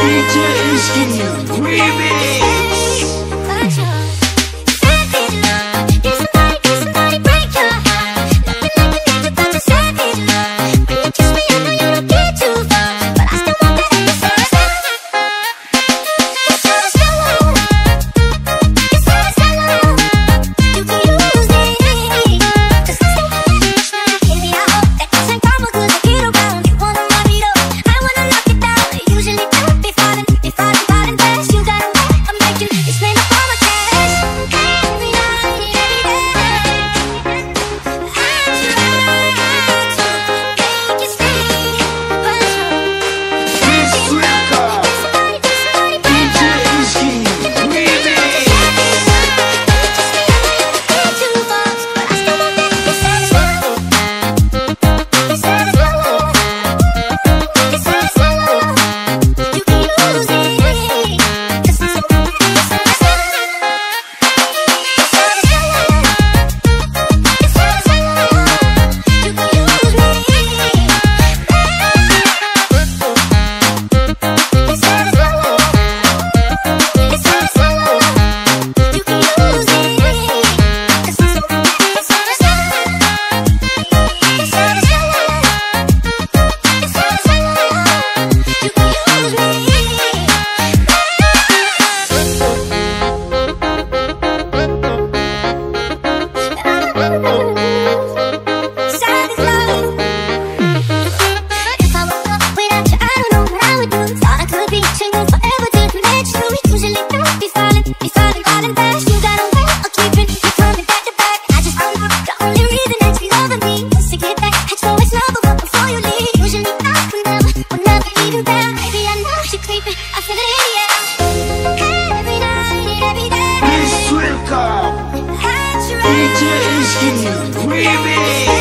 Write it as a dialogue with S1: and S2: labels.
S1: DJ Iski Remix Skinny me.